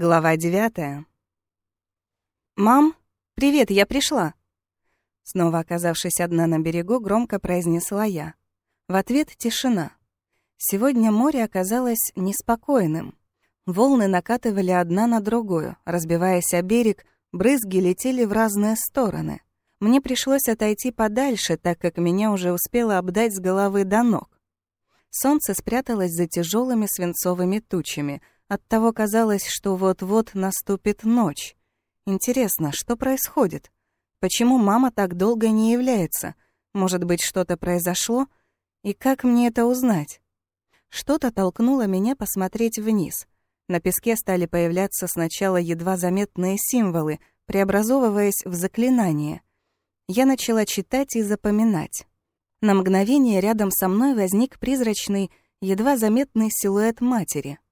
Глава девятая. «Мам, привет, я пришла!» Снова оказавшись одна на берегу, громко произнесла я. В ответ тишина. Сегодня море оказалось неспокойным. Волны накатывали одна на другую, разбиваясь о берег, брызги летели в разные стороны. Мне пришлось отойти подальше, так как меня уже успело обдать с головы до ног. Солнце спряталось за тяжелыми свинцовыми тучами — Оттого казалось, что вот-вот наступит ночь. Интересно, что происходит? Почему мама так долго не является? Может быть, что-то произошло? И как мне это узнать? Что-то толкнуло меня посмотреть вниз. На песке стали появляться сначала едва заметные символы, преобразовываясь в заклинание. Я начала читать и запоминать. На мгновение рядом со мной возник призрачный, едва заметный силуэт матери —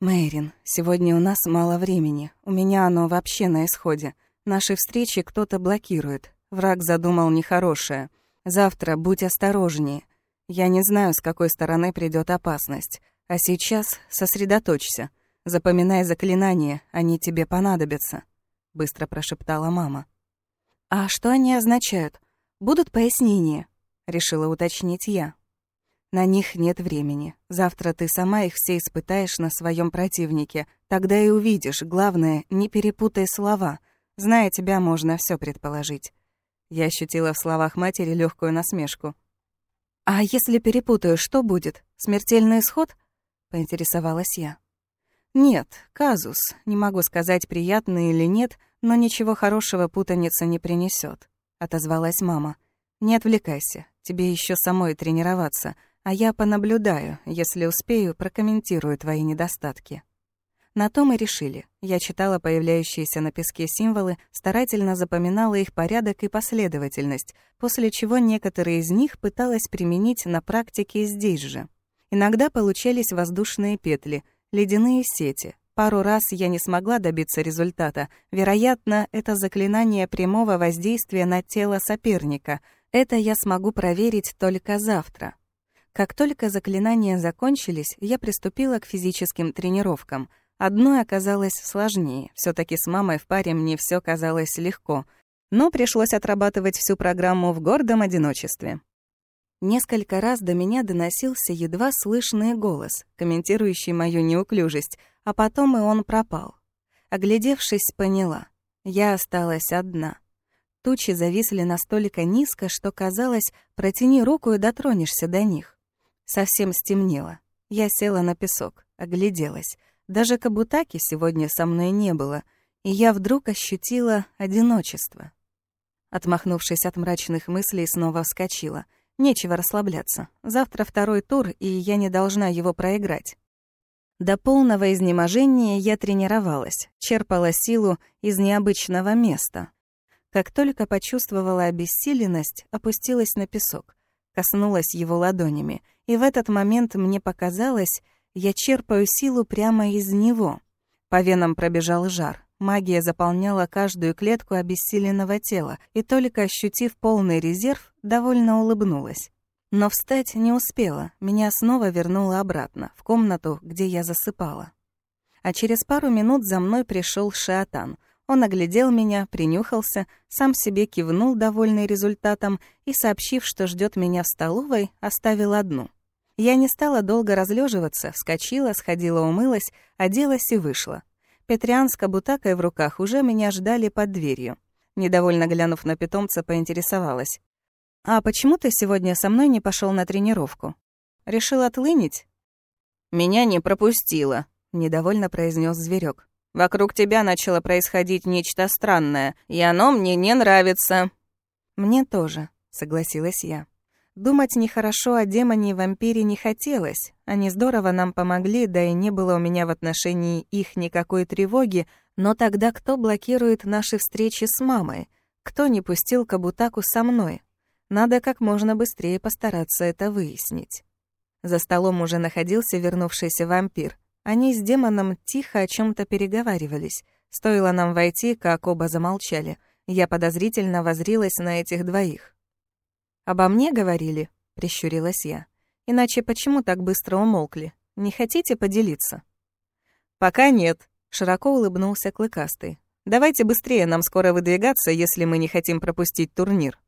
«Мэйрин, сегодня у нас мало времени. У меня оно вообще на исходе. Наши встречи кто-то блокирует. Враг задумал нехорошее. Завтра будь осторожнее. Я не знаю, с какой стороны придет опасность. А сейчас сосредоточься. Запоминай заклинания, они тебе понадобятся», — быстро прошептала мама. «А что они означают? Будут пояснения?» — решила уточнить я. На них нет времени. Завтра ты сама их все испытаешь на своем противнике. Тогда и увидишь. Главное, не перепутай слова. Зная тебя, можно все предположить. Я ощутила в словах матери легкую насмешку. «А если перепутаю, что будет? Смертельный исход?» — поинтересовалась я. «Нет, казус. Не могу сказать, приятный или нет, но ничего хорошего путаница не принесет, отозвалась мама. «Не отвлекайся, тебе еще самой тренироваться» а я понаблюдаю, если успею, прокомментирую твои недостатки. На то мы решили. Я читала появляющиеся на песке символы, старательно запоминала их порядок и последовательность, после чего некоторые из них пыталась применить на практике здесь же. Иногда получались воздушные петли, ледяные сети. Пару раз я не смогла добиться результата. Вероятно, это заклинание прямого воздействия на тело соперника. Это я смогу проверить только завтра. Как только заклинания закончились, я приступила к физическим тренировкам. Одной оказалось сложнее. все таки с мамой в паре мне все казалось легко. Но пришлось отрабатывать всю программу в гордом одиночестве. Несколько раз до меня доносился едва слышный голос, комментирующий мою неуклюжесть, а потом и он пропал. Оглядевшись, поняла. Я осталась одна. Тучи зависли настолько низко, что казалось, протяни руку и дотронешься до них. Совсем стемнело. Я села на песок, огляделась. Даже Кабутаки сегодня со мной не было, и я вдруг ощутила одиночество. Отмахнувшись от мрачных мыслей, снова вскочила. Нечего расслабляться. Завтра второй тур, и я не должна его проиграть. До полного изнеможения я тренировалась, черпала силу из необычного места. Как только почувствовала обессиленность, опустилась на песок, коснулась его ладонями — и в этот момент мне показалось, я черпаю силу прямо из него. По венам пробежал жар. Магия заполняла каждую клетку обессиленного тела, и только ощутив полный резерв, довольно улыбнулась. Но встать не успела, меня снова вернуло обратно, в комнату, где я засыпала. А через пару минут за мной пришел Шиатан. Он оглядел меня, принюхался, сам себе кивнул, довольный результатом, и, сообщив, что ждет меня в столовой, оставил одну — я не стала долго разлеживаться, вскочила, сходила умылась, оделась и вышла. Петриан с кабутакой в руках уже меня ждали под дверью. Недовольно глянув на питомца, поинтересовалась. «А почему ты сегодня со мной не пошел на тренировку? Решил отлынить?» «Меня не пропустила», — недовольно произнес зверек. «Вокруг тебя начало происходить нечто странное, и оно мне не нравится». «Мне тоже», — согласилась я. Думать нехорошо о демоне и вампире не хотелось. Они здорово нам помогли, да и не было у меня в отношении их никакой тревоги, но тогда кто блокирует наши встречи с мамой? Кто не пустил Кабутаку со мной? Надо как можно быстрее постараться это выяснить. За столом уже находился вернувшийся вампир. Они с демоном тихо о чем то переговаривались. Стоило нам войти, как оба замолчали. Я подозрительно возрилась на этих двоих. «Обо мне говорили?» — прищурилась я. «Иначе почему так быстро умолкли? Не хотите поделиться?» «Пока нет», Широко улыбнулся Клыкастый. «Давайте быстрее, нам скоро выдвигаться, если мы не хотим пропустить турнир».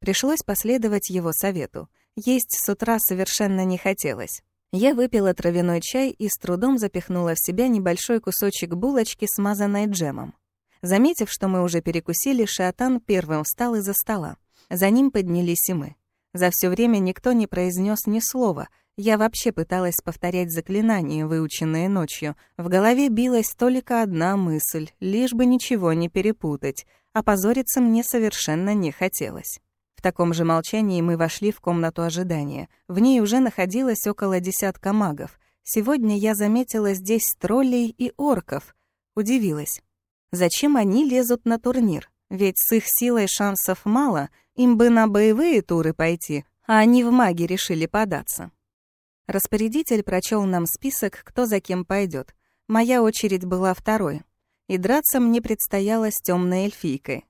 Пришлось последовать его совету. Есть с утра совершенно не хотелось. Я выпила травяной чай и с трудом запихнула в себя небольшой кусочек булочки, смазанной джемом. Заметив, что мы уже перекусили, Шиатан первым встал из-за стола. За ним поднялись и мы. За все время никто не произнес ни слова. Я вообще пыталась повторять заклинания, выученные ночью. В голове билась только одна мысль, лишь бы ничего не перепутать. А позориться мне совершенно не хотелось. В таком же молчании мы вошли в комнату ожидания. В ней уже находилось около десятка магов. Сегодня я заметила здесь троллей и орков. Удивилась. Зачем они лезут на турнир? Ведь с их силой шансов мало, им бы на боевые туры пойти, а они в маги решили податься. Распорядитель прочел нам список, кто за кем пойдет. Моя очередь была второй. И драться мне предстояло с темной эльфийкой.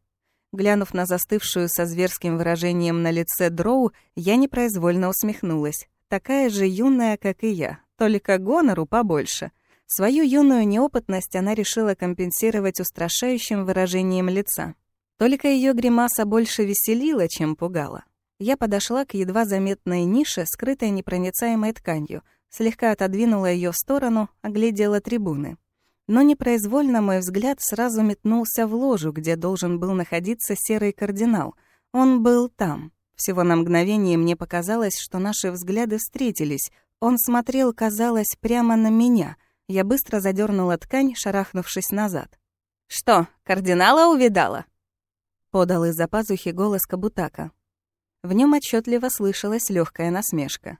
Глянув на застывшую со зверским выражением на лице Дроу, я непроизвольно усмехнулась. Такая же юная, как и я, только гонору побольше. Свою юную неопытность она решила компенсировать устрашающим выражением лица. Только ее гримаса больше веселила, чем пугала. Я подошла к едва заметной нише, скрытой непроницаемой тканью, слегка отодвинула ее в сторону, оглядела трибуны. Но непроизвольно мой взгляд сразу метнулся в ложу, где должен был находиться серый кардинал. Он был там. Всего на мгновение мне показалось, что наши взгляды встретились. Он смотрел, казалось, прямо на меня — я быстро задернула ткань, шарахнувшись назад. «Что, кардинала увидала?» Подал из-за пазухи голос Кабутака. В нем отчетливо слышалась легкая насмешка.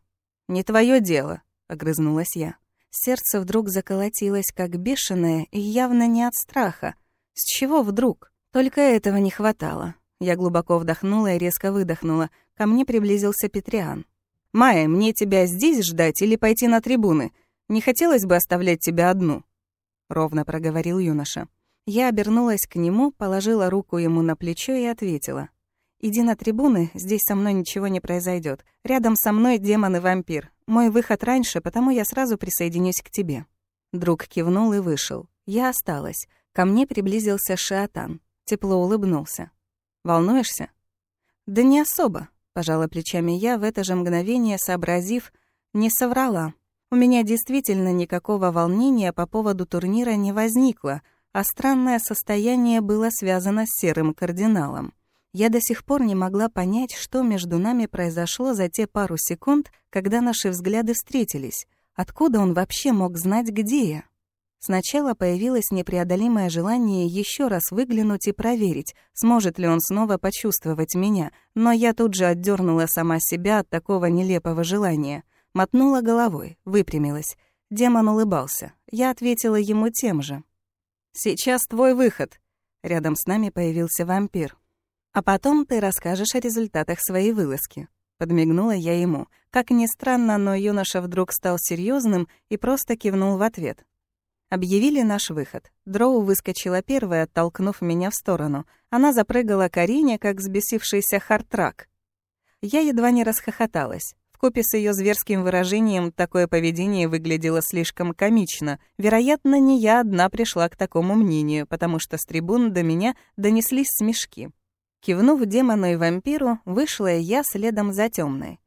«Не твое дело», — огрызнулась я. Сердце вдруг заколотилось, как бешеное, и явно не от страха. С чего вдруг? Только этого не хватало. Я глубоко вдохнула и резко выдохнула. Ко мне приблизился Петриан. «Майя, мне тебя здесь ждать или пойти на трибуны? Не хотелось бы оставлять тебя одну», — ровно проговорил юноша. Я обернулась к нему, положила руку ему на плечо и ответила. «Иди на трибуны, здесь со мной ничего не произойдет. Рядом со мной демон и вампир. Мой выход раньше, потому я сразу присоединюсь к тебе». Друг кивнул и вышел. Я осталась. Ко мне приблизился Шиатан. Тепло улыбнулся. «Волнуешься?» «Да не особо», — пожала плечами я, в это же мгновение сообразив, не соврала. У меня действительно никакого волнения по поводу турнира не возникло, а странное состояние было связано с серым кардиналом. Я до сих пор не могла понять, что между нами произошло за те пару секунд, когда наши взгляды встретились. Откуда он вообще мог знать, где я? Сначала появилось непреодолимое желание еще раз выглянуть и проверить, сможет ли он снова почувствовать меня, но я тут же отдернула сама себя от такого нелепого желания — Мотнула головой, выпрямилась. Демон улыбался. Я ответила ему тем же. «Сейчас твой выход». Рядом с нами появился вампир. «А потом ты расскажешь о результатах своей вылазки». Подмигнула я ему. Как ни странно, но юноша вдруг стал серьезным и просто кивнул в ответ. Объявили наш выход. Дроу выскочила первая, оттолкнув меня в сторону. Она запрыгала к арене, как взбесившийся хартрак. Я едва не расхохоталась. Вкупе с ее зверским выражением такое поведение выглядело слишком комично. Вероятно, не я одна пришла к такому мнению, потому что с трибун до меня донеслись смешки. Кивнув демону и вампиру, вышла я следом за темной.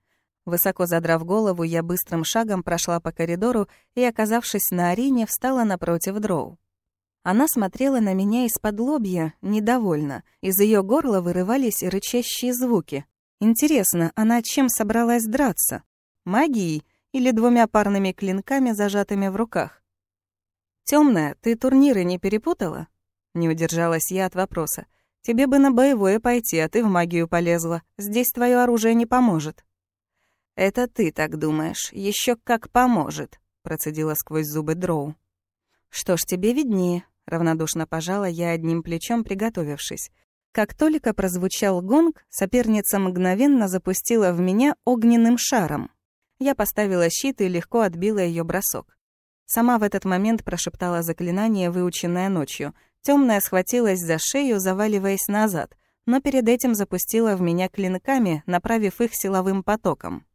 Высоко задрав голову, я быстрым шагом прошла по коридору и, оказавшись на арене, встала напротив дроу. Она смотрела на меня из-под лобья, недовольно. Из ее горла вырывались рычащие звуки. Интересно, она чем собралась драться? Магией или двумя парными клинками, зажатыми в руках? Темная, ты турниры не перепутала?» Не удержалась я от вопроса. «Тебе бы на боевое пойти, а ты в магию полезла. Здесь твое оружие не поможет». «Это ты так думаешь. Еще как поможет», — процедила сквозь зубы Дроу. «Что ж, тебе виднее», — равнодушно пожала я одним плечом, приготовившись. Как только прозвучал гонг, соперница мгновенно запустила в меня огненным шаром. Я поставила щит и легко отбила ее бросок. Сама в этот момент прошептала заклинание, выученное ночью. Темная схватилась за шею, заваливаясь назад, но перед этим запустила в меня клинками, направив их силовым потоком.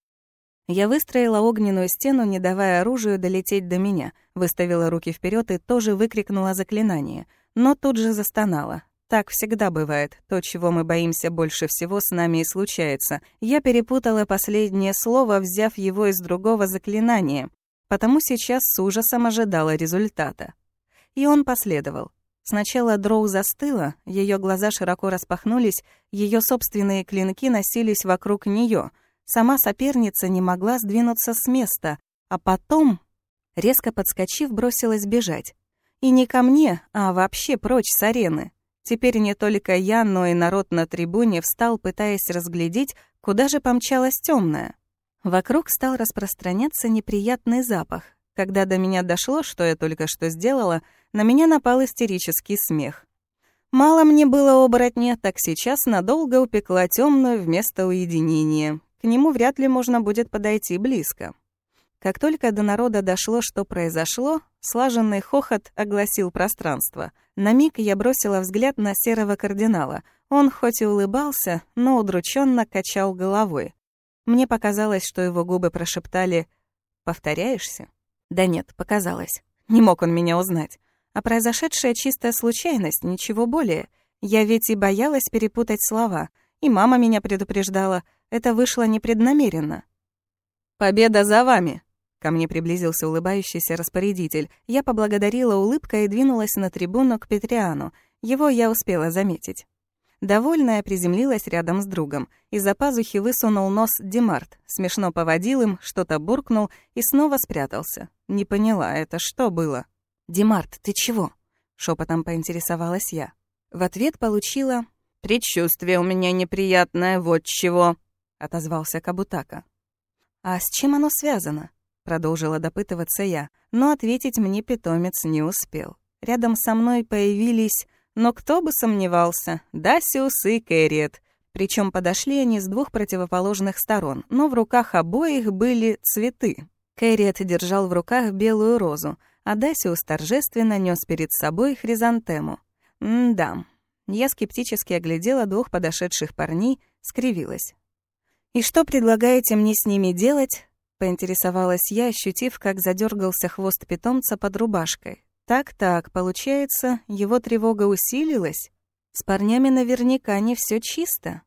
Я выстроила огненную стену, не давая оружию долететь до меня, выставила руки вперед и тоже выкрикнула заклинание, но тут же застонала. Так всегда бывает. То, чего мы боимся больше всего, с нами и случается. Я перепутала последнее слово, взяв его из другого заклинания, потому сейчас с ужасом ожидала результата. И он последовал. Сначала Дроу застыла, ее глаза широко распахнулись, ее собственные клинки носились вокруг нее. Сама соперница не могла сдвинуться с места, а потом, резко подскочив, бросилась бежать. И не ко мне, а вообще прочь с арены. Теперь не только я, но и народ на трибуне встал, пытаясь разглядеть, куда же помчалась темная. Вокруг стал распространяться неприятный запах. Когда до меня дошло, что я только что сделала, на меня напал истерический смех. Мало мне было оборотня, так сейчас надолго упекла темную вместо уединения. К нему вряд ли можно будет подойти близко. Как только до народа дошло, что произошло, слаженный хохот огласил пространство. На миг я бросила взгляд на серого кардинала. Он хоть и улыбался, но удрученно качал головой. Мне показалось, что его губы прошептали «Повторяешься?» Да нет, показалось. Не мог он меня узнать. А произошедшая чистая случайность, ничего более. Я ведь и боялась перепутать слова. И мама меня предупреждала. Это вышло непреднамеренно. «Победа за вами!» Ко мне приблизился улыбающийся распорядитель. Я поблагодарила улыбкой и двинулась на трибуну к Петриану. Его я успела заметить. Довольная приземлилась рядом с другом. Из-за пазухи высунул нос Демарт, смешно поводил им, что-то буркнул и снова спрятался. Не поняла, это что было? «Демарт, ты чего?» — шепотом поинтересовалась я. В ответ получила «Предчувствие у меня неприятное, вот чего», — отозвался Кабутака. «А с чем оно связано?» Продолжила допытываться я, но ответить мне питомец не успел. Рядом со мной появились, но кто бы сомневался, Дасиус и Кэрриет. Причем подошли они с двух противоположных сторон, но в руках обоих были цветы. Кэрриет держал в руках белую розу, а Дасиус торжественно нес перед собой хризантему. М-да. Я скептически оглядела двух подошедших парней, скривилась. «И что предлагаете мне с ними делать?» Поинтересовалась я, ощутив, как задергался хвост питомца под рубашкой. Так-так, получается, его тревога усилилась? С парнями наверняка не все чисто.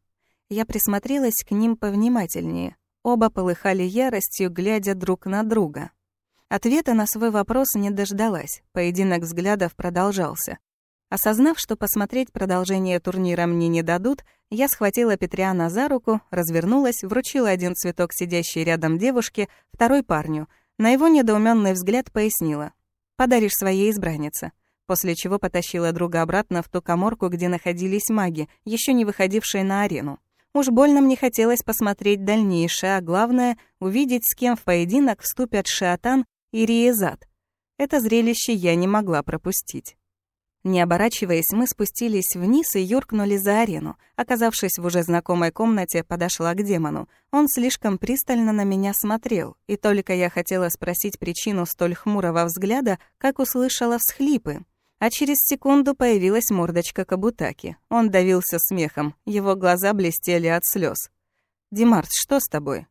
Я присмотрелась к ним повнимательнее. Оба полыхали яростью, глядя друг на друга. Ответа на свой вопрос не дождалась. Поединок взглядов продолжался. Осознав, что посмотреть продолжение турнира мне не дадут, я схватила Петриана за руку, развернулась, вручила один цветок сидящей рядом девушке, второй парню. На его недоуменный взгляд пояснила. «Подаришь своей избраннице». После чего потащила друга обратно в ту коморку, где находились маги, еще не выходившие на арену. Уж больно мне хотелось посмотреть дальнейшее, а главное — увидеть, с кем в поединок вступят Шиатан и. Это зрелище я не могла пропустить. Не оборачиваясь, мы спустились вниз и юркнули за арену. Оказавшись в уже знакомой комнате, подошла к демону. Он слишком пристально на меня смотрел, и только я хотела спросить причину столь хмурого взгляда, как услышала всхлипы. А через секунду появилась мордочка Кабутаки. Он давился смехом, его глаза блестели от слез. «Димарт, что с тобой?»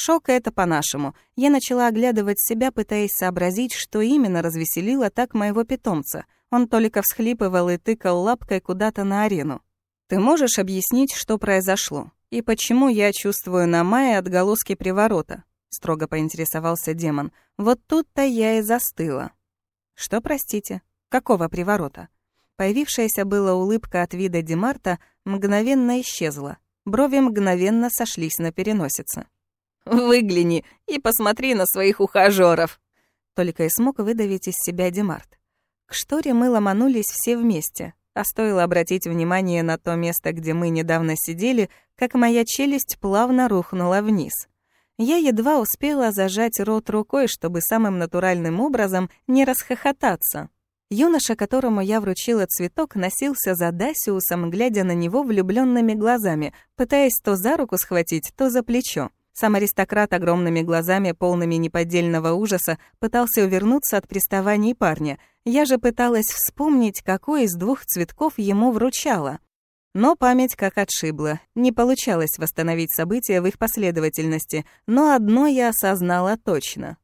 Шок это по-нашему. Я начала оглядывать себя, пытаясь сообразить, что именно развеселило так моего питомца — он только всхлипывал и тыкал лапкой куда-то на арену. «Ты можешь объяснить, что произошло? И почему я чувствую на Майе отголоски приворота?» — строго поинтересовался демон. «Вот тут-то я и застыла». «Что, простите? Какого приворота?» Появившаяся была улыбка от вида Демарта мгновенно исчезла. Брови мгновенно сошлись на переносице. «Выгляни и посмотри на своих ухажёров!» Только и смог выдавить из себя Демарт. К шторе мы ломанулись все вместе, а стоило обратить внимание на то место, где мы недавно сидели, как моя челюсть плавно рухнула вниз. Я едва успела зажать рот рукой, чтобы самым натуральным образом не расхохотаться. Юноша, которому я вручила цветок, носился за Дасиусом, глядя на него влюбленными глазами, пытаясь то за руку схватить, то за плечо. Сам аристократ огромными глазами, полными неподдельного ужаса, пытался увернуться от приставаний парня. Я же пыталась вспомнить, какой из двух цветков ему вручала. Но память как отшибла. Не получалось восстановить события в их последовательности, но одно я осознала точно.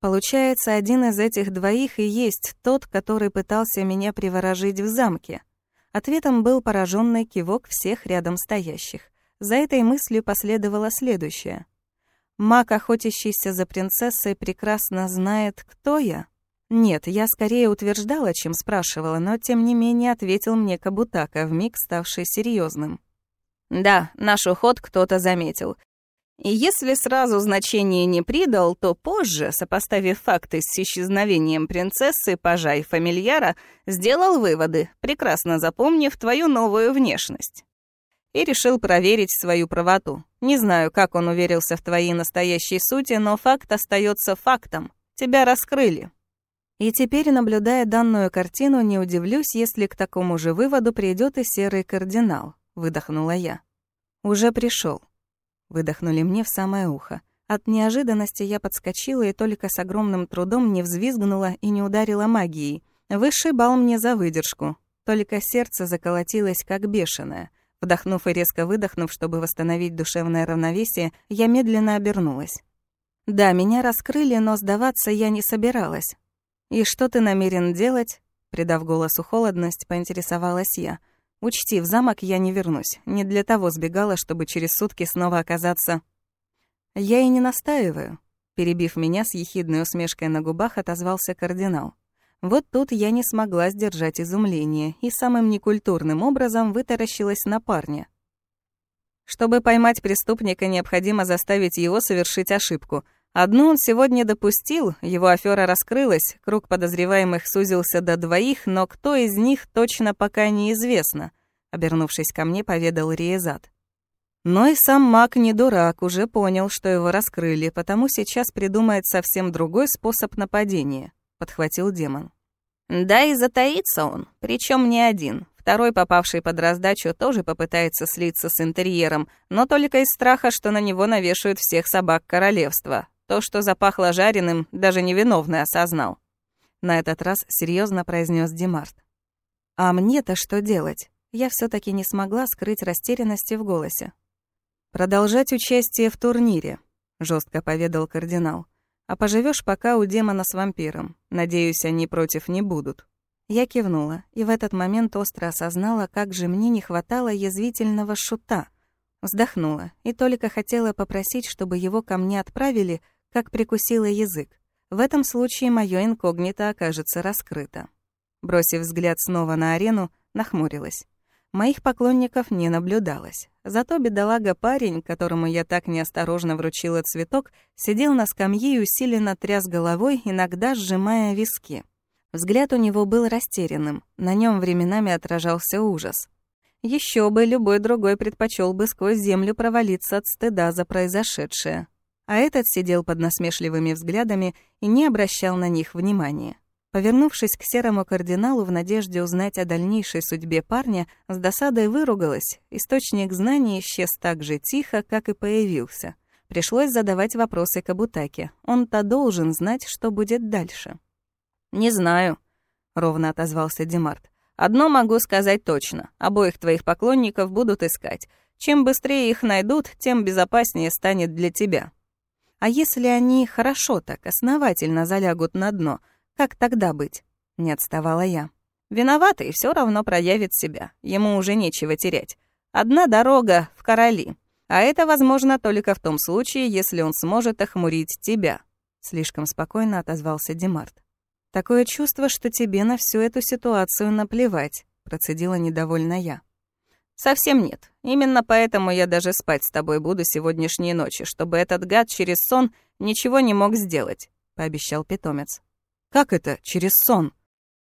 Получается, один из этих двоих и есть тот, который пытался меня приворожить в замке. Ответом был пораженный кивок всех рядом стоящих. За этой мыслью последовало следующее. Маг, охотящийся за принцессой, прекрасно знает, кто я. Нет, я скорее утверждала, чем спрашивала, но тем не менее ответил мне Кабутака, вмиг ставший серьезным. Да, наш уход кто-то заметил. И если сразу значение не придал, то позже, сопоставив факты с исчезновением принцессы, пажа и фамильяра, сделал выводы, прекрасно запомнив твою новую внешность. И решил проверить свою правоту. Не знаю, как он уверился в твоей настоящей сути, но факт остается фактом. Тебя раскрыли. И теперь, наблюдая данную картину, не удивлюсь, если к такому же выводу придет и серый кардинал, выдохнула я. Уже пришел. Выдохнули мне в самое ухо. От неожиданности я подскочила и только с огромным трудом не взвизгнула и не ударила магией. Высший бал мне за выдержку. Только сердце заколотилось, как бешеное. Вдохнув и резко выдохнув, чтобы восстановить душевное равновесие, я медленно обернулась. Да, меня раскрыли, но сдаваться я не собиралась. «И что ты намерен делать?» Придав голосу холодность, поинтересовалась я. «Учти, в замок я не вернусь. Не для того сбегала, чтобы через сутки снова оказаться...» «Я и не настаиваю», — перебив меня с ехидной усмешкой на губах, отозвался кардинал. Вот тут я не смогла сдержать изумление и самым некультурным образом вытаращилась на парня. Чтобы поймать преступника, необходимо заставить его совершить ошибку — Одну он сегодня допустил, его афера раскрылась, круг подозреваемых сузился до двоих, но кто из них точно пока неизвестно, обернувшись ко мне, поведал Риезат. Но и сам маг не дурак, уже понял, что его раскрыли, потому сейчас придумает совсем другой способ нападения, подхватил демон. Да и затаится он, причем не один. Второй, попавший под раздачу, тоже попытается слиться с интерьером, но только из страха, что на него навешают всех собак королевства. То, что запахло жареным, даже невиновный осознал. На этот раз серьезно произнес Демарт. «А мне-то что делать?» Я все таки не смогла скрыть растерянности в голосе. «Продолжать участие в турнире», — жестко поведал кардинал. «А поживешь пока у демона с вампиром. Надеюсь, они против не будут». Я кивнула, и в этот момент остро осознала, как же мне не хватало язвительного шута. Вздохнула, и только хотела попросить, чтобы его ко мне отправили, как прикусила язык. В этом случае моё инкогнито окажется раскрыто. Бросив взгляд снова на арену, нахмурилась. Моих поклонников не наблюдалось. Зато бедолага-парень, которому я так неосторожно вручила цветок, сидел на скамье и усиленно тряс головой, иногда сжимая виски. Взгляд у него был растерянным, на нем временами отражался ужас. Еще бы любой другой предпочел бы сквозь землю провалиться от стыда за произошедшее а этот сидел под насмешливыми взглядами и не обращал на них внимания. Повернувшись к серому кардиналу в надежде узнать о дальнейшей судьбе парня, с досадой выругалась. Источник знаний исчез так же тихо, как и появился. Пришлось задавать вопросы Кабутаке. Он-то должен знать, что будет дальше. «Не знаю», — ровно отозвался Демарт. «Одно могу сказать точно. Обоих твоих поклонников будут искать. Чем быстрее их найдут, тем безопаснее станет для тебя». А если они хорошо так, основательно залягут на дно, как тогда быть? Не отставала я. Виноватый все равно проявит себя. Ему уже нечего терять. Одна дорога в короли. А это возможно только в том случае, если он сможет охмурить тебя. Слишком спокойно отозвался Демарт. Такое чувство, что тебе на всю эту ситуацию наплевать, процедила недовольно я. «Совсем нет. Именно поэтому я даже спать с тобой буду сегодняшней ночи, чтобы этот гад через сон ничего не мог сделать», — пообещал питомец. «Как это через сон?»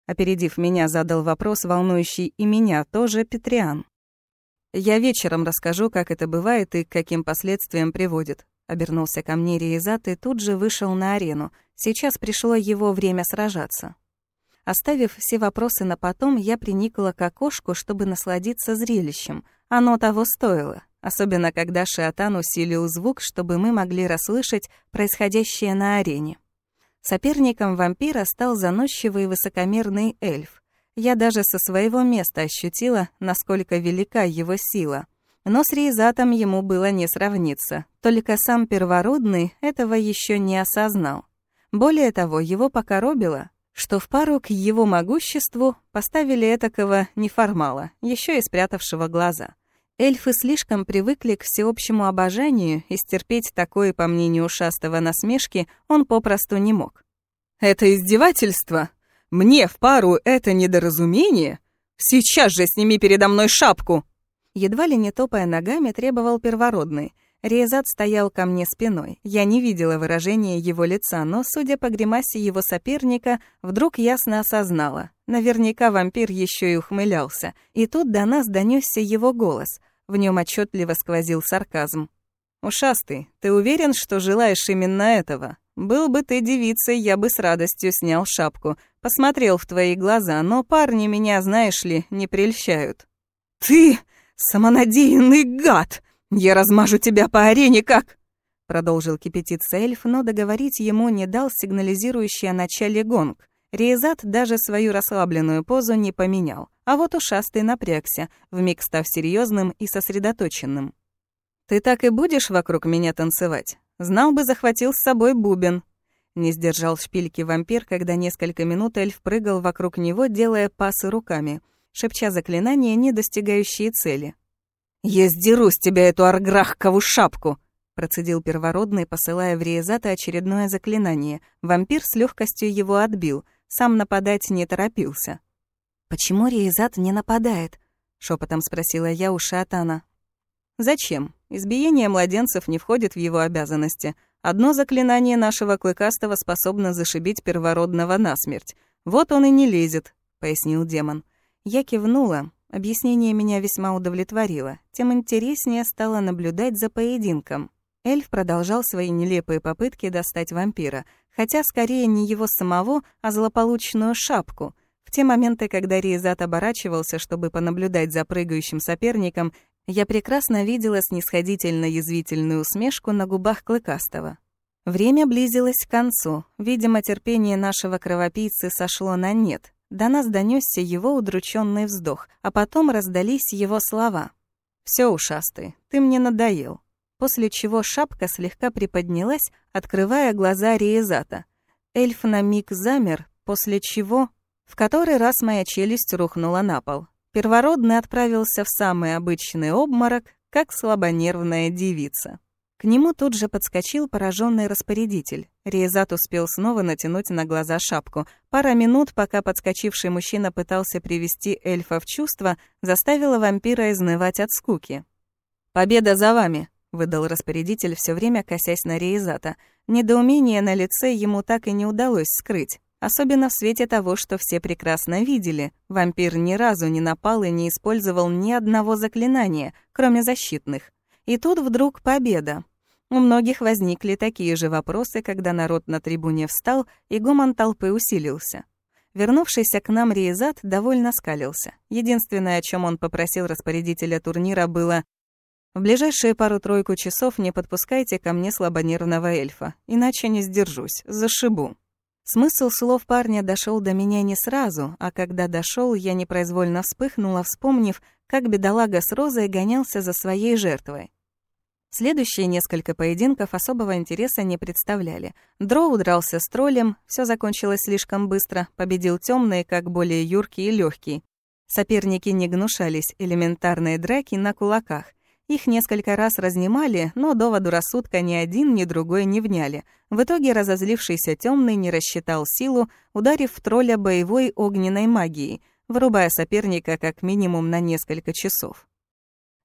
Опередив меня, задал вопрос, волнующий и меня тоже Петриан. «Я вечером расскажу, как это бывает и к каким последствиям приводит», — обернулся ко мне Риезат и тут же вышел на арену. Сейчас пришло его время сражаться. Оставив все вопросы на потом, я приникла к окошку, чтобы насладиться зрелищем. Оно того стоило, особенно когда Шиатан усилил звук, чтобы мы могли расслышать происходящее на арене. Соперником вампира стал заносчивый высокомерный эльф. Я даже со своего места ощутила, насколько велика его сила. Но с Риезатом ему было не сравниться. Только сам первородный этого еще не осознал. Более того, его покоробило, что в пару к его могуществу поставили этакого неформала, еще и спрятавшего глаза. Эльфы слишком привыкли к всеобщему обожанию, и стерпеть такое, по мнению ушастого насмешки, он попросту не мог. «Это издевательство? Мне в пару это недоразумение? Сейчас же сними передо мной шапку!» Едва ли не топая ногами, требовал первородный. Резат стоял ко мне спиной. Я не видела выражения его лица, но, судя по гримасе его соперника, вдруг ясно осознала. Наверняка вампир еще и ухмылялся. И тут до нас донесся его голос. В нем отчетливо сквозил сарказм. «Ушастый, ты уверен, что желаешь именно этого? Был бы ты девицей, я бы с радостью снял шапку. Посмотрел в твои глаза, но парни меня, знаешь ли, не прельщают». «Ты...» «Самонадеянный гад! Я размажу тебя по арене как...» Продолжил кипятиться эльф, но договорить ему не дал сигнализирующий о начале гонг. Риезат даже свою расслабленную позу не поменял, а вот ушастый напрягся, вмиг став серьезным и сосредоточенным. «Ты так и будешь вокруг меня танцевать? Знал бы, захватил с собой бубен». Не сдержал шпильки вампир, когда несколько минут эльф прыгал вокруг него, делая пасы руками — шепча заклинания, не достигающие цели. «Я сдеру с тебя эту арграхкову шапку!» процедил первородный, посылая в Риезата очередное заклинание. Вампир с легкостью его отбил, сам нападать не торопился. «Почему Риезат не нападает?» — шепотом спросила я у Шатана. «Зачем? Избиение младенцев не входит в его обязанности. Одно заклинание нашего клыкастого способно зашибить первородного насмерть. Вот он и не лезет», — пояснил демон. Я кивнула. Объяснение меня весьма удовлетворило. Тем интереснее стало наблюдать за поединком. Эльф продолжал свои нелепые попытки достать вампира, хотя скорее не его самого, а злополучную шапку. В те моменты, когда Риезат оборачивался, чтобы понаблюдать за прыгающим соперником, я прекрасно видела снисходительно-язвительную усмешку на губах Клыкастого. Время близилось к концу. Видимо, терпение нашего кровопийцы сошло на нет. До нас донесся его удрученный вздох, а потом раздались его слова. Все, ушастый, ты мне надоел». После чего шапка слегка приподнялась, открывая глаза Риезата. Эльф на миг замер, после чего... В который раз моя челюсть рухнула на пол. Первородный отправился в самый обычный обморок, как слабонервная девица. К нему тут же подскочил пораженный распорядитель. Риезат успел снова натянуть на глаза шапку. Пара минут, пока подскочивший мужчина пытался привести эльфа в чувство, заставила вампира изнывать от скуки. «Победа за вами!» — выдал распорядитель, все время косясь на Риезата. Недоумение на лице ему так и не удалось скрыть. Особенно в свете того, что все прекрасно видели. Вампир ни разу не напал и не использовал ни одного заклинания, кроме защитных. И тут вдруг победа. У многих возникли такие же вопросы, когда народ на трибуне встал, и гомон толпы усилился. Вернувшийся к нам Риезат довольно скалился. Единственное, о чем он попросил распорядителя турнира, было «В ближайшие пару-тройку часов не подпускайте ко мне слабонервного эльфа, иначе не сдержусь, зашибу». Смысл слов парня дошел до меня не сразу, а когда дошел, я непроизвольно вспыхнула, вспомнив, как бедолага с Розой гонялся за своей жертвой. Следующие несколько поединков особого интереса не представляли. Дроу дрался с троллем, все закончилось слишком быстро, победил темный, как более юркий и легкий. Соперники не гнушались, элементарные драки на кулаках. Их несколько раз разнимали, но доводу рассудка ни один, ни другой не вняли. В итоге разозлившийся темный не рассчитал силу, ударив в тролля боевой огненной магией, вырубая соперника как минимум на несколько часов.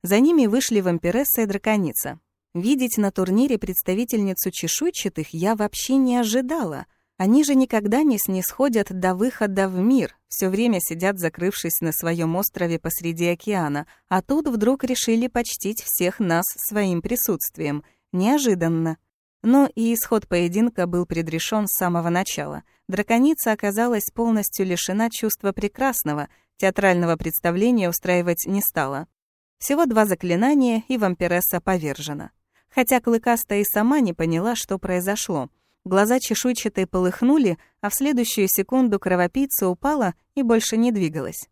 За ними вышли вампиресса и драконица. Видеть на турнире представительницу чешуйчатых я вообще не ожидала. Они же никогда не снисходят до выхода в мир, все время сидят, закрывшись на своем острове посреди океана, а тут вдруг решили почтить всех нас своим присутствием. Неожиданно. Но и исход поединка был предрешен с самого начала. Драконица оказалась полностью лишена чувства прекрасного, театрального представления устраивать не стала. Всего два заклинания, и вампиресса повержена. Хотя Клыкаста и сама не поняла, что произошло. Глаза чешуйчатой полыхнули, а в следующую секунду кровопийца упала и больше не двигалась.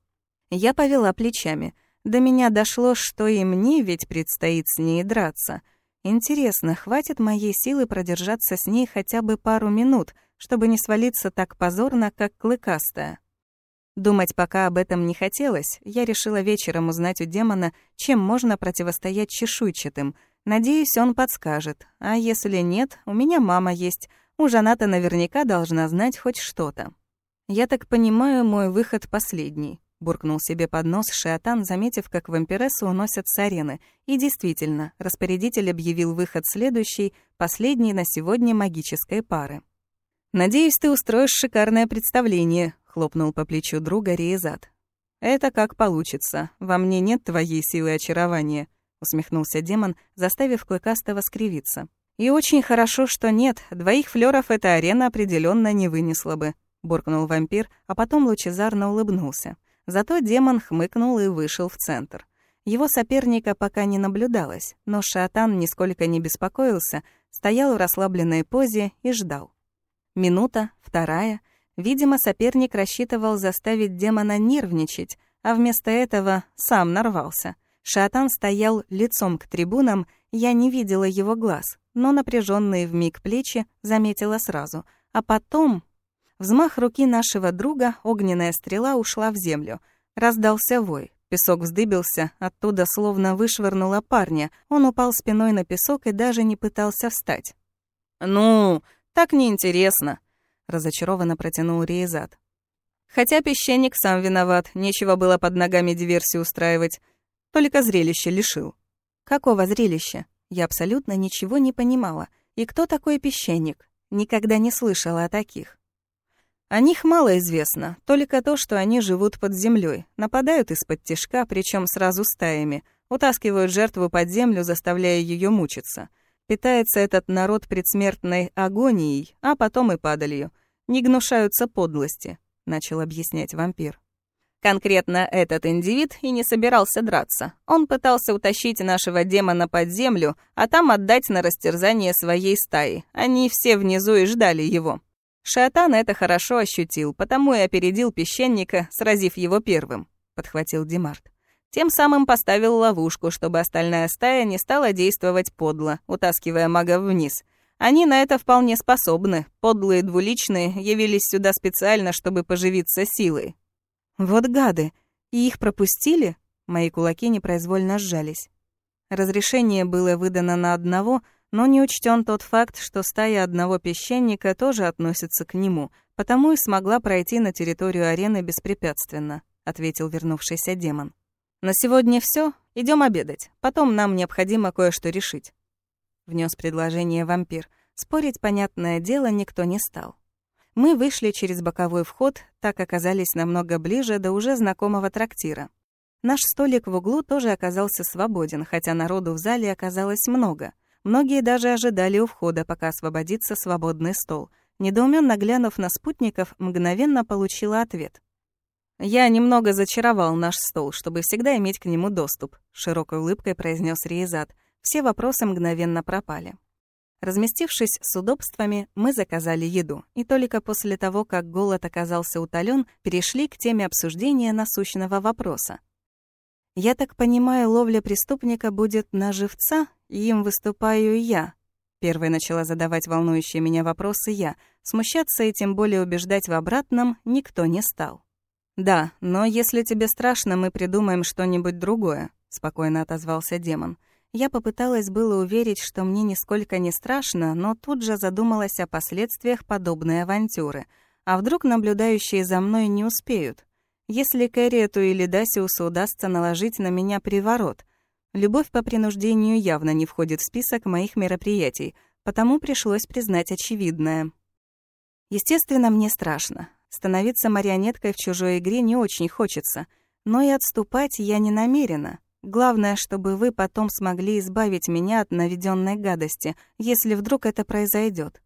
Я повела плечами. До меня дошло, что и мне ведь предстоит с ней драться. Интересно, хватит моей силы продержаться с ней хотя бы пару минут, чтобы не свалиться так позорно, как клыкастая. Думать пока об этом не хотелось, я решила вечером узнать у демона, чем можно противостоять чешуйчатым — Надеюсь, он подскажет. А если нет, у меня мама есть. У Жаната наверняка должна знать хоть что-то. Я так понимаю, мой выход последний. Буркнул себе под нос Шиатан, заметив, как вампирессу уносят с арены. И действительно, распорядитель объявил выход следующий, последний на сегодня магической пары. «Надеюсь, ты устроишь шикарное представление», — хлопнул по плечу друга Риезат. «Это как получится. Во мне нет твоей силы очарования. — усмехнулся демон, заставив Клыкастого скривиться. «И очень хорошо, что нет. Двоих флёров эта арена определенно не вынесла бы», — буркнул вампир, а потом лучезарно улыбнулся. Зато демон хмыкнул и вышел в центр. Его соперника пока не наблюдалось, но Шатан нисколько не беспокоился, стоял в расслабленной позе и ждал. Минута, вторая. Видимо, соперник рассчитывал заставить демона нервничать, а вместо этого сам нарвался — Шатан стоял лицом к трибунам, я не видела его глаз, но напряженные вмиг плечи заметила сразу. А потом... Взмах руки нашего друга, огненная стрела ушла в землю. Раздался вой. Песок вздыбился, оттуда словно вышвырнуло парня. Он упал спиной на песок и даже не пытался встать. «Ну, так неинтересно», — разочарованно протянул Реизат. Хотя песчаник сам виноват, нечего было под ногами диверсию устраивать. Только зрелище лишил. Какого зрелища? Я абсолютно ничего не понимала. И кто такой песчаник? Никогда не слышала о таких. О них мало известно, только то, что они живут под землей, нападают из-под тишка, причем сразу стаями, утаскивают жертву под землю, заставляя ее мучиться. Питается этот народ предсмертной агонией, а потом и падалью. Не гнушаются подлости, начал объяснять вампир. Конкретно этот индивид и не собирался драться. Он пытался утащить нашего демона под землю, а там отдать на растерзание своей стаи. Они все внизу и ждали его. Шатан это хорошо ощутил, потому и опередил песчаника, сразив его первым, подхватил Демарт. Тем самым поставил ловушку, чтобы остальная стая не стала действовать подло, утаскивая мага вниз. Они на это вполне способны. Подлые двуличные явились сюда специально, чтобы поживиться силой. Вот гады! И их пропустили? Мои кулаки непроизвольно сжались. Разрешение было выдано на одного, но не учтен тот факт, что стая одного песчаника тоже относится к нему, потому и смогла пройти на территорию арены беспрепятственно, ответил вернувшийся демон. На сегодня все. Идем обедать. Потом нам необходимо кое-что решить. Внес предложение вампир. Спорить, понятное дело, никто не стал. Мы вышли через боковой вход, так оказались намного ближе до уже знакомого трактира. Наш столик в углу тоже оказался свободен, хотя народу в зале оказалось много. Многие даже ожидали у входа, пока освободится свободный стол. Недоуменно глянув на спутников, мгновенно получила ответ. «Я немного зачаровал наш стол, чтобы всегда иметь к нему доступ», — широкой улыбкой произнес Риезат. Все вопросы мгновенно пропали. Разместившись с удобствами, мы заказали еду, и только после того, как голод оказался утолен, перешли к теме обсуждения насущного вопроса. «Я так понимаю, ловля преступника будет на живца, и им выступаю я», Первой начала задавать волнующие меня вопросы я. Смущаться и тем более убеждать в обратном никто не стал. «Да, но если тебе страшно, мы придумаем что-нибудь другое», — спокойно отозвался демон. Я попыталась было уверить, что мне нисколько не страшно, но тут же задумалась о последствиях подобной авантюры. А вдруг наблюдающие за мной не успеют? Если Кэрриету или Дасиусу удастся наложить на меня приворот? Любовь по принуждению явно не входит в список моих мероприятий, потому пришлось признать очевидное. Естественно, мне страшно. Становиться марионеткой в чужой игре не очень хочется, но и отступать я не намерена. Главное, чтобы вы потом смогли избавить меня от наведенной гадости, если вдруг это произойдет.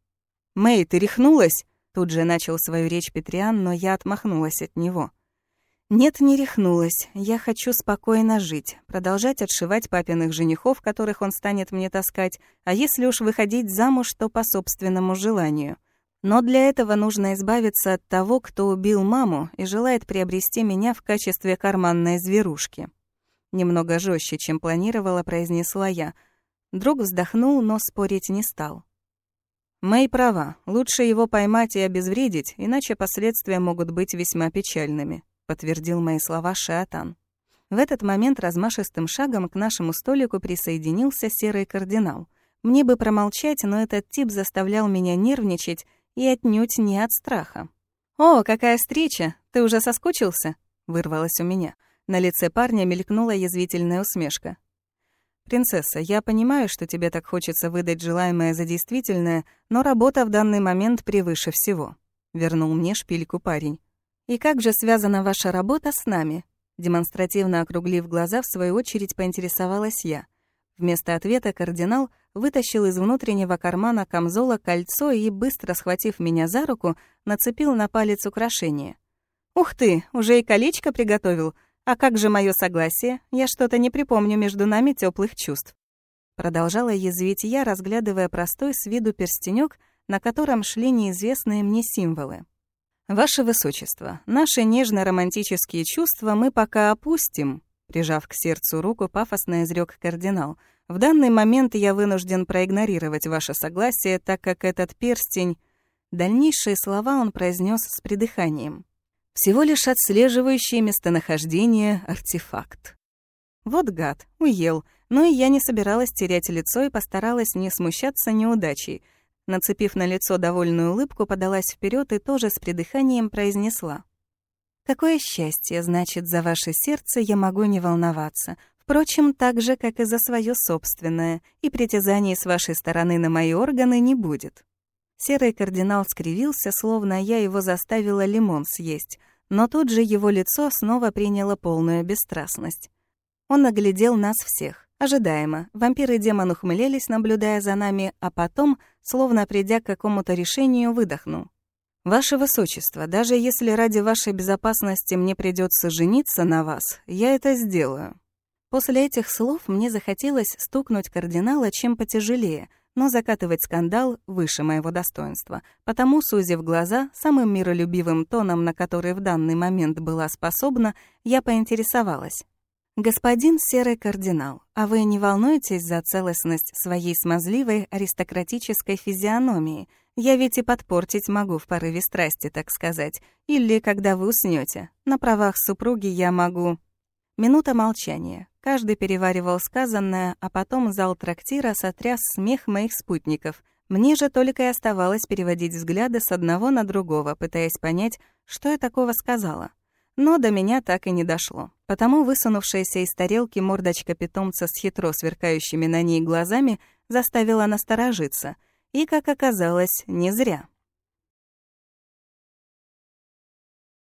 «Мэй, ты рехнулась?» Тут же начал свою речь Петриан, но я отмахнулась от него. Нет, не рехнулась. Я хочу спокойно жить, продолжать отшивать папиных женихов, которых он станет мне таскать, а если уж выходить замуж, то по собственному желанию. Но для этого нужно избавиться от того, кто убил маму и желает приобрести меня в качестве карманной зверушки. Немного жестче, чем планировала, произнесла я. Друг вздохнул, но спорить не стал. Мои права. Лучше его поймать и обезвредить, иначе последствия могут быть весьма печальными подтвердил мои слова Шиатан. В этот момент размашистым шагом к нашему столику присоединился серый кардинал. Мне бы промолчать, но этот тип заставлял меня нервничать и отнюдь не от страха. «О, какая встреча! Ты уже соскучился?» — вырвалось у меня. На лице парня мелькнула язвительная усмешка. «Принцесса, я понимаю, что тебе так хочется выдать желаемое за действительное, но работа в данный момент превыше всего», — вернул мне шпильку парень. «И как же связана ваша работа с нами?» Демонстративно округлив глаза, в свою очередь поинтересовалась я. Вместо ответа кардинал вытащил из внутреннего кармана камзола кольцо и, быстро схватив меня за руку, нацепил на палец украшение. «Ух ты, уже и колечко приготовил! А как же мое согласие? Я что-то не припомню между нами теплых чувств». Продолжала язвить я, разглядывая простой с виду перстенек, на котором шли неизвестные мне символы. «Ваше Высочество, наши нежно-романтические чувства мы пока опустим», прижав к сердцу руку, пафосно изрек кардинал. «В данный момент я вынужден проигнорировать ваше согласие, так как этот перстень...» Дальнейшие слова он произнес с придыханием. «Всего лишь отслеживающий местонахождение артефакт». Вот гад, уел, но и я не собиралась терять лицо и постаралась не смущаться неудачей — Нацепив на лицо довольную улыбку, подалась вперед и тоже с придыханием произнесла. «Какое счастье, значит, за ваше сердце я могу не волноваться. Впрочем, так же, как и за свое собственное, и притязаний с вашей стороны на мои органы не будет». Серый кардинал скривился, словно я его заставила лимон съесть, но тут же его лицо снова приняло полную бесстрастность. Он оглядел нас всех. Ожидаемо. Вампиры и демон ухмылялись, наблюдая за нами, а потом, словно придя к какому-то решению, выдохнул. «Ваше Высочество, даже если ради вашей безопасности мне придется жениться на вас, я это сделаю». После этих слов мне захотелось стукнуть кардинала чем потяжелее, но закатывать скандал выше моего достоинства. Потому, сузив глаза, самым миролюбивым тоном, на который в данный момент была способна, я поинтересовалась. «Господин Серый Кардинал, а вы не волнуетесь за целостность своей смазливой аристократической физиономии? Я ведь и подпортить могу в порыве страсти, так сказать. Или когда вы уснете. На правах супруги я могу...» Минута молчания. Каждый переваривал сказанное, а потом зал трактира сотряс смех моих спутников. Мне же только и оставалось переводить взгляды с одного на другого, пытаясь понять, что я такого сказала. Но до меня так и не дошло. Потому высунувшаяся из тарелки мордочка питомца с хитро сверкающими на ней глазами заставила насторожиться. И, как оказалось, не зря.